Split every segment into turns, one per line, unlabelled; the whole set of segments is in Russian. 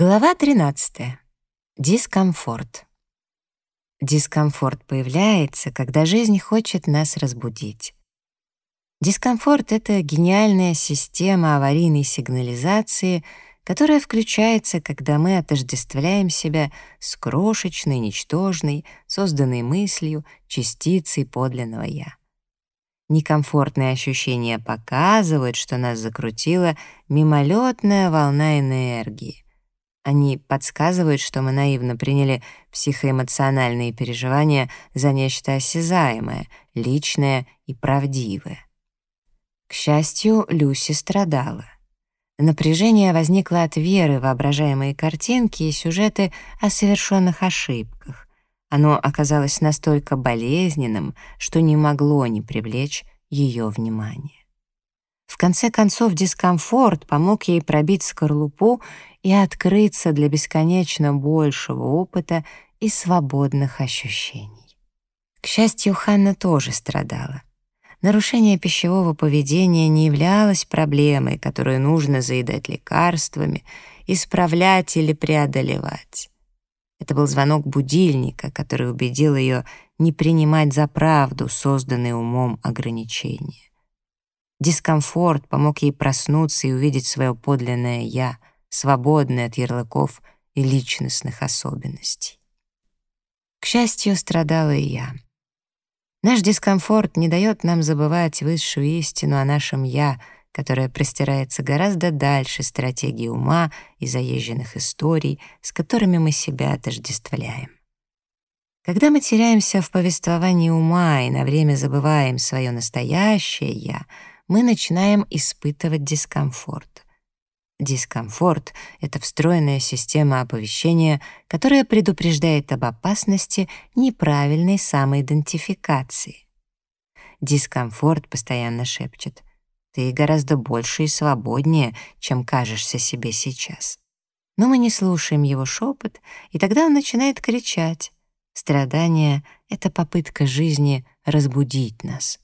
Глава 13. Дискомфорт. Дискомфорт появляется, когда жизнь хочет нас разбудить. Дискомфорт — это гениальная система аварийной сигнализации, которая включается, когда мы отождествляем себя с крошечной, ничтожной, созданной мыслью, частицей подлинного «я». Некомфортные ощущения показывают, что нас закрутила мимолетная волна энергии — они подсказывают, что мы наивно приняли психоэмоциональные переживания за нечто осязаемое, личное и правдивое. К счастью, Люси страдала. Напряжение возникло от веры в воображаемые картинки и сюжеты о совершенных ошибках. Оно оказалось настолько болезненным, что не могло не привлечь ее внимание. В конце концов, дискомфорт помог ей пробить скорлупу и открыться для бесконечно большего опыта и свободных ощущений. К счастью, Ханна тоже страдала. Нарушение пищевого поведения не являлось проблемой, которую нужно заедать лекарствами, исправлять или преодолевать. Это был звонок будильника, который убедил ее не принимать за правду созданные умом ограничения. Дискомфорт помог ей проснуться и увидеть свое подлинное «я», свободное от ярлыков и личностных особенностей. К счастью, страдала и я. Наш дискомфорт не дает нам забывать высшую истину о нашем «я», которая простирается гораздо дальше стратегии ума и заезженных историй, с которыми мы себя отождествляем. Когда мы теряемся в повествовании ума и на время забываем свое настоящее «я», мы начинаем испытывать дискомфорт. Дискомфорт — это встроенная система оповещения, которая предупреждает об опасности неправильной самоидентификации. Дискомфорт постоянно шепчет «Ты гораздо больше и свободнее, чем кажешься себе сейчас». Но мы не слушаем его шепот, и тогда он начинает кричать. Страдание — это попытка жизни разбудить нас.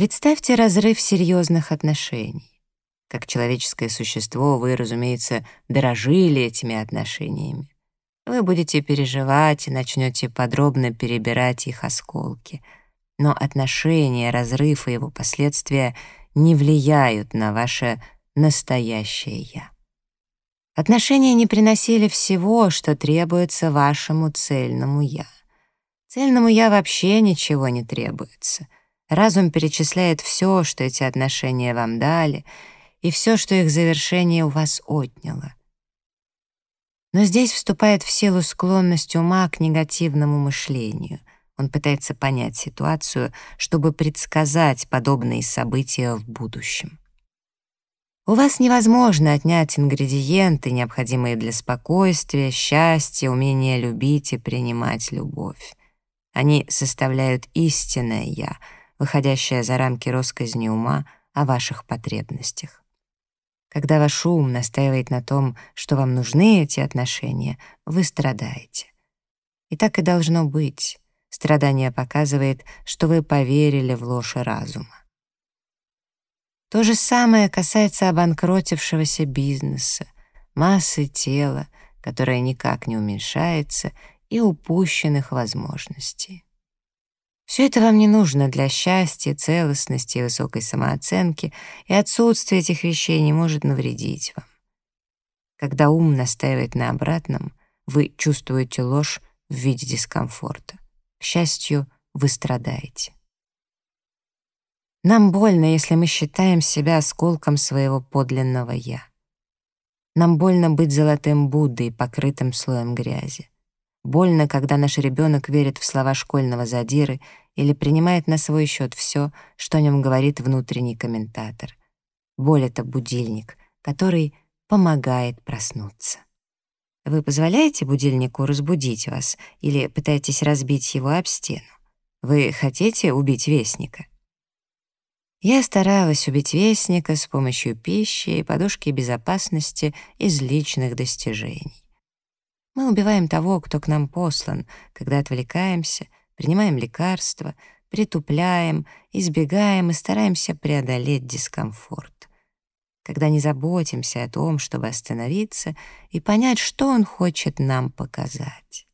Представьте разрыв серьезных отношений. Как человеческое существо вы, разумеется, дорожили этими отношениями. Вы будете переживать и начнете подробно перебирать их осколки. Но отношения, разрыв и его последствия не влияют на ваше настоящее «я». Отношения не приносили всего, что требуется вашему цельному «я». Цельному «я» вообще ничего не требуется — Разум перечисляет все, что эти отношения вам дали, и все, что их завершение у вас отняло. Но здесь вступает в силу склонность ума к негативному мышлению. Он пытается понять ситуацию, чтобы предсказать подобные события в будущем. У вас невозможно отнять ингредиенты, необходимые для спокойствия, счастья, умения любить и принимать любовь. Они составляют истинное «я», выходящая за рамки росказни ума о ваших потребностях. Когда ваш ум настаивает на том, что вам нужны эти отношения, вы страдаете. И так и должно быть. Страдание показывает, что вы поверили в ложь разума. То же самое касается обанкротившегося бизнеса, массы тела, которая никак не уменьшается, и упущенных возможностей. Все это вам не нужно для счастья, целостности и высокой самооценки, и отсутствие этих вещей не может навредить вам. Когда ум настаивает на обратном, вы чувствуете ложь в виде дискомфорта. К счастью, вы страдаете. Нам больно, если мы считаем себя осколком своего подлинного «я». Нам больно быть золотым Буддой, покрытым слоем грязи. Больно, когда наш ребенок верит в слова школьного задиры или принимает на свой счет все, что о нем говорит внутренний комментатор. Боль — это будильник, который помогает проснуться. Вы позволяете будильнику разбудить вас или пытаетесь разбить его об стену? Вы хотите убить вестника? Я старалась убить вестника с помощью пищи и подушки безопасности из личных достижений. Мы убиваем того, кто к нам послан, когда отвлекаемся, принимаем лекарства, притупляем, избегаем и стараемся преодолеть дискомфорт. когда не заботимся о том, чтобы остановиться и понять, что он хочет нам показать.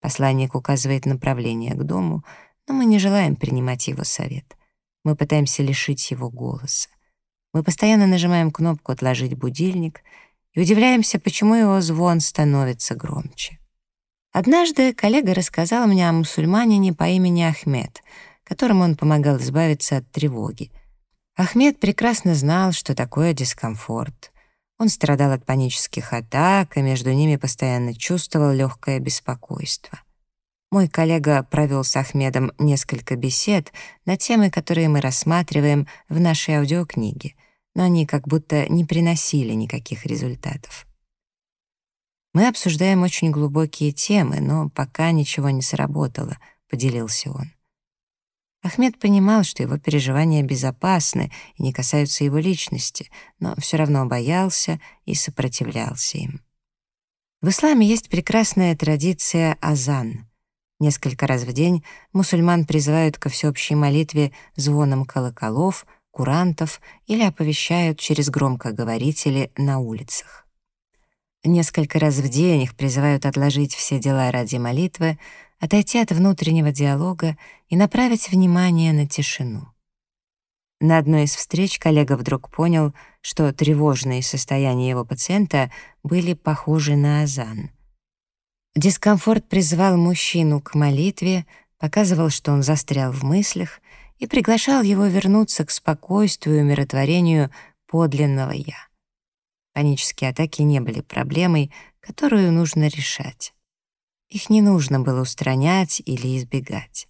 Посланник указывает направление к дому, но мы не желаем принимать его совет. Мы пытаемся лишить его голоса. Мы постоянно нажимаем кнопку «Отложить будильник» и удивляемся, почему его звон становится громче. Однажды коллега рассказал мне о мусульманине по имени Ахмед, которому он помогал избавиться от тревоги. Ахмед прекрасно знал, что такое дискомфорт. Он страдал от панических атак, и между ними постоянно чувствовал легкое беспокойство. Мой коллега провел с Ахмедом несколько бесед на темы, которые мы рассматриваем в нашей аудиокниге, но они как будто не приносили никаких результатов. «Мы обсуждаем очень глубокие темы, но пока ничего не сработало», — поделился он. Ахмед понимал, что его переживания безопасны и не касаются его личности, но все равно боялся и сопротивлялся им. В исламе есть прекрасная традиция азан. Несколько раз в день мусульман призывают ко всеобщей молитве звоном колоколов, курантов или оповещают через громкоговорители на улицах. Несколько раз в день их призывают отложить все дела ради молитвы, отойти от внутреннего диалога и направить внимание на тишину. На одной из встреч коллега вдруг понял, что тревожные состояния его пациента были похожи на азан. Дискомфорт призывал мужчину к молитве, показывал, что он застрял в мыслях, и приглашал его вернуться к спокойствию и умиротворению подлинного «я». Панические атаки не были проблемой, которую нужно решать. Их не нужно было устранять или избегать.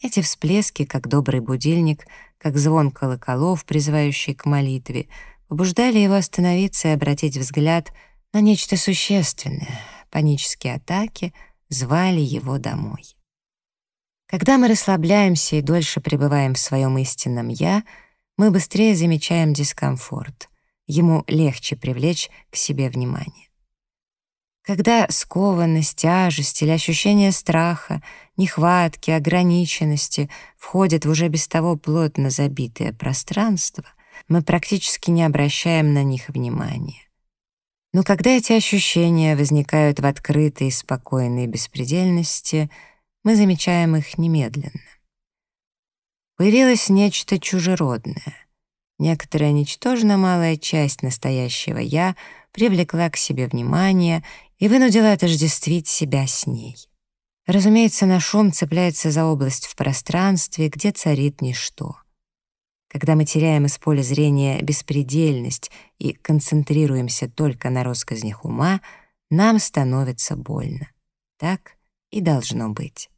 Эти всплески, как добрый будильник, как звон колоколов, призывающий к молитве, побуждали его остановиться и обратить взгляд на нечто существенное. Панические атаки звали его домой. Когда мы расслабляемся и дольше пребываем в своем истинном «я», мы быстрее замечаем дискомфорт ему легче привлечь к себе внимание. Когда скованность, тяжесть или ощущение страха, нехватки, ограниченности входят в уже без того плотно забитое пространство, мы практически не обращаем на них внимания. Но когда эти ощущения возникают в открытой спокойной беспредельности, мы замечаем их немедленно. Появилось нечто чужеродное — Некоторая ничтожно малая часть настоящего «я» привлекла к себе внимание и вынудила отождествить себя с ней. Разумеется, наш ум цепляется за область в пространстве, где царит ничто. Когда мы теряем из поля зрения беспредельность и концентрируемся только на россказнях ума, нам становится больно. Так и должно быть.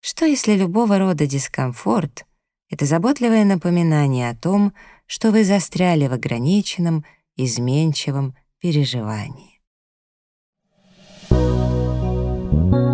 Что если любого рода дискомфорт это заботливое напоминание о том, что вы застряли в ограниченном, изменчивом переживании. Thank you.